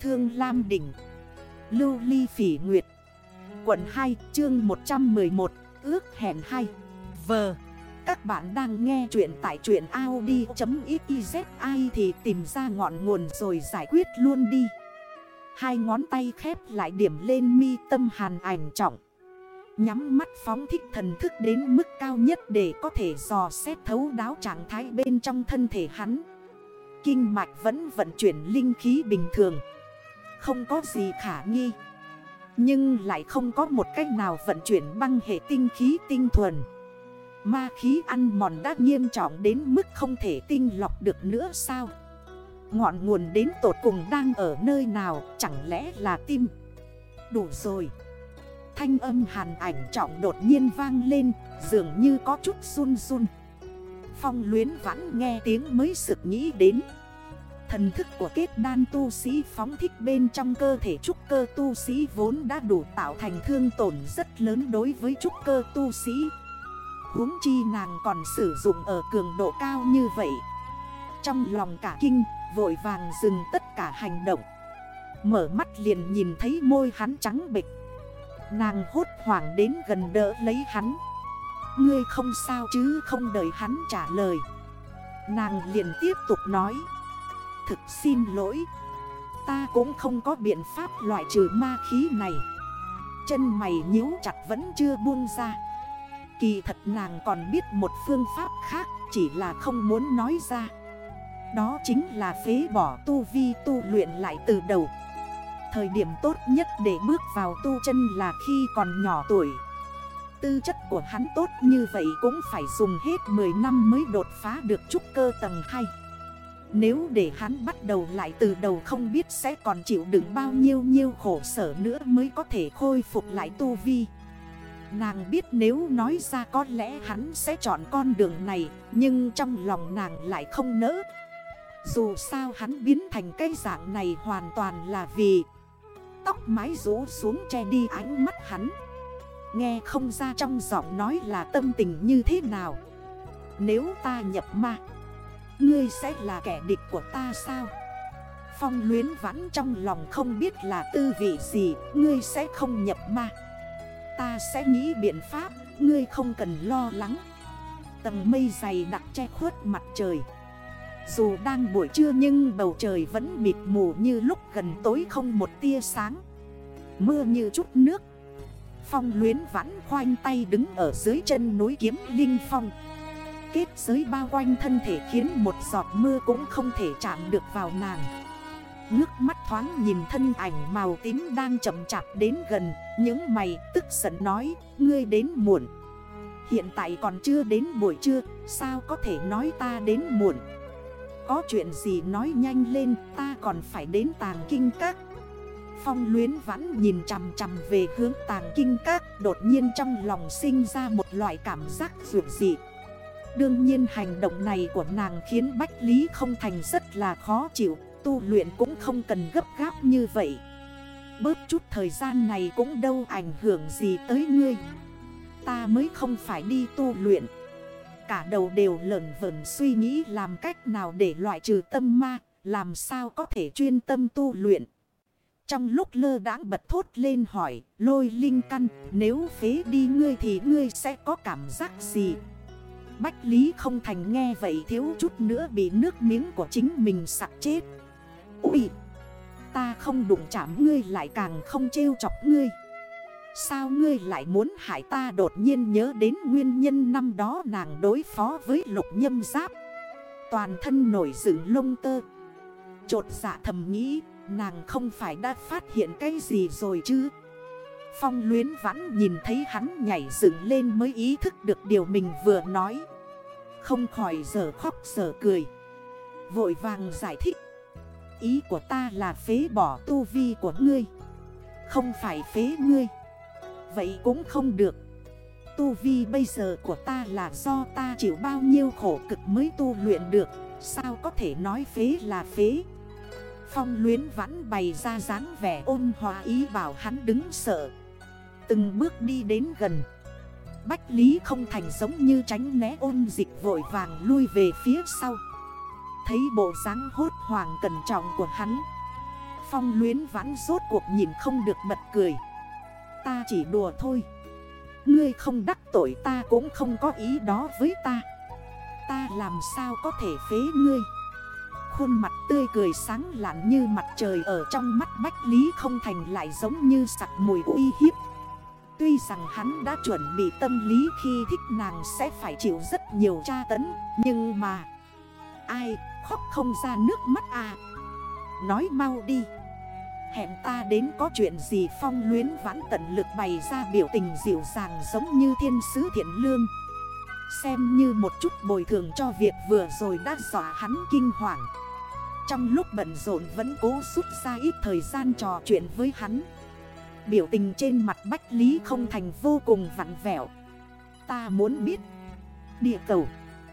Thương Lam Đỉnh, Lưu Ly Phỉ Nguyệt, Quận 2 chương 111 Ước hẹn 2 Vờ Các bạn đang nghe chuyện tại chuyện Audi.xyz Ai thì tìm ra ngọn nguồn rồi giải quyết luôn đi. Hai ngón tay khép lại điểm lên mi tâm hàn ảnh trọng. Nhắm mắt phóng thích thần thức đến mức cao nhất để có thể dò xét thấu đáo trạng thái bên trong thân thể hắn. Kinh mạch vẫn vận chuyển linh khí bình thường. Không có gì khả nghi. Nhưng lại không có một cách nào vận chuyển băng hệ tinh khí tinh thuần. Ma khí ăn mòn đã nghiêm trọng đến mức không thể tinh lọc được nữa sao? Ngọn nguồn đến tột cùng đang ở nơi nào? Chẳng lẽ là tim? Đủ rồi. Thanh âm hàn ảnh trọng đột nhiên vang lên, Dường như có chút run run. Phong luyến vãn nghe tiếng mới sực nghĩ đến. Thần thức của kết đan tu sĩ phóng thích bên trong cơ thể trúc cơ tu sĩ vốn đã đủ tạo thành thương tổn rất lớn đối với trúc cơ tu sĩ. Huống chi nàng còn sử dụng ở cường độ cao như vậy. Trong lòng cả kinh, vội vàng dừng tất cả hành động. Mở mắt liền nhìn thấy môi hắn trắng bịch Nàng hốt hoảng đến gần đỡ lấy hắn. Ngươi không sao chứ không đợi hắn trả lời. Nàng liền tiếp tục nói. Thực xin lỗi. Ta cũng không có biện pháp loại trừ ma khí này. Chân mày nhíu chặt vẫn chưa buông ra. Kỳ thật nàng còn biết một phương pháp khác, Chỉ là không muốn nói ra. Đó chính là phế bỏ tu vi tu luyện lại từ đầu. Thời điểm tốt nhất để bước vào tu chân là khi còn nhỏ tuổi. Tư chất của hắn tốt như vậy cũng phải dùng hết 10 năm mới đột phá được trúc cơ tầng 2 nếu để hắn bắt đầu lại từ đầu không biết sẽ còn chịu đựng bao nhiêu nhiêu khổ sở nữa mới có thể khôi phục lại tu vi. Nàng biết nếu nói ra có lẽ hắn sẽ chọn con đường này, Nhưng trong lòng nàng lại không nỡ. Dù sao hắn biến thành cái dạng này hoàn toàn là vì Tóc mái rũ xuống che đi ánh mắt hắn. Nghe không ra trong giọng nói là tâm tình như thế nào. Nếu ta nhập ma Ngươi sẽ là kẻ địch của ta sao? Phong luyến vãn trong lòng không biết là tư vị gì, Ngươi sẽ không nhập ma. Ta sẽ nghĩ biện pháp, Ngươi không cần lo lắng. Tầng mây dày đặc che khuất mặt trời. Dù đang buổi trưa nhưng bầu trời vẫn mịt mù như lúc gần tối không một tia sáng. Mưa như chút nước. Phong luyến vãn khoanh tay đứng ở dưới chân núi kiếm Linh Phong. Kết giới bao quanh thân thể khiến một giọt mưa cũng không thể chạm được vào nàng. Ngước mắt thoáng nhìn thân ảnh màu tím đang chậm chạp đến gần, Những mày tức giận nói, Ngươi đến muộn. Hiện tại còn chưa đến buổi trưa, Sao có thể nói ta đến muộn? Có chuyện gì nói nhanh lên, Ta còn phải đến tàng kinh các. Phong luyến vãn nhìn chằm chằm về hướng tàng kinh các, Đột nhiên trong lòng sinh ra một loại cảm giác rượu dịp Đương nhiên hành động này của nàng khiến Bách Lý không thành rất là khó chịu, Tu luyện cũng không cần gấp gáp như vậy. Bớt chút thời gian này cũng đâu ảnh hưởng gì tới ngươi. Ta mới không phải đi tu luyện. Cả đầu đều lợn vẩn suy nghĩ làm cách nào để loại trừ tâm ma, Làm sao có thể chuyên tâm tu luyện. Trong lúc lơ đãng bật thốt lên hỏi, Lôi linh căn, Nếu phế đi ngươi thì ngươi sẽ có cảm giác gì? Bách Lý không thành nghe vậy thiếu chút nữa bị nước miếng của chính mình sặc chết. Úi Ta không đụng chạm ngươi lại càng không trêu chọc ngươi. Sao ngươi lại muốn hại ta đột nhiên nhớ đến nguyên nhân năm đó nàng đối phó với lục nhâm giáp? Toàn thân nổi dựng lông tơ. Chột dạ thầm nghĩ, nàng không phải đã phát hiện cái gì rồi chứ? Phong luyến vãn nhìn thấy hắn nhảy dựng lên mới ý thức được điều mình vừa nói. Không khỏi giờ khóc giờ cười. Vội vàng giải thích. Ý của ta là phế bỏ tu vi của ngươi. Không phải phế ngươi. Vậy cũng không được. Tu vi bây giờ của ta là do ta chịu bao nhiêu khổ cực mới tu luyện được. Sao có thể nói phế là phế? Phong luyến vãn bày ra dáng vẻ ôn hòa ý bảo hắn đứng sợ. Từng bước đi đến gần. Bách Lý không thành giống như tránh né ôn dịch vội vàng lui về phía sau. Thấy bộ dáng hốt hoàng cẩn trọng của hắn. Phong luyến vãn rốt cuộc nhìn không được bật cười. Ta chỉ đùa thôi. Ngươi không đắc tội ta cũng không có ý đó với ta. Ta làm sao có thể phế ngươi? Khuôn mặt tươi cười sáng lạn như mặt trời ở trong mắt Bách Lý không thành lại giống như sặc mùi uy hiếp. Tuy rằng hắn đã chuẩn bị tâm lý khi thích nàng sẽ phải chịu rất nhiều tra tấn, Nhưng mà Ai khóc không ra nước mắt à? Nói mau đi. Hẹn ta đến có chuyện gì phong luyến vãn tận lực bày ra biểu tình dịu dàng giống như thiên sứ thiện lương. Xem như một chút bồi thường cho việc vừa rồi đã dọa hắn kinh hoàng. Trong lúc bận rộn vẫn cố rút ra ít thời gian trò chuyện với hắn. Biểu tình trên mặt Bách Lý không thành vô cùng vặn vẹo. Ta muốn biết, Địa cầu.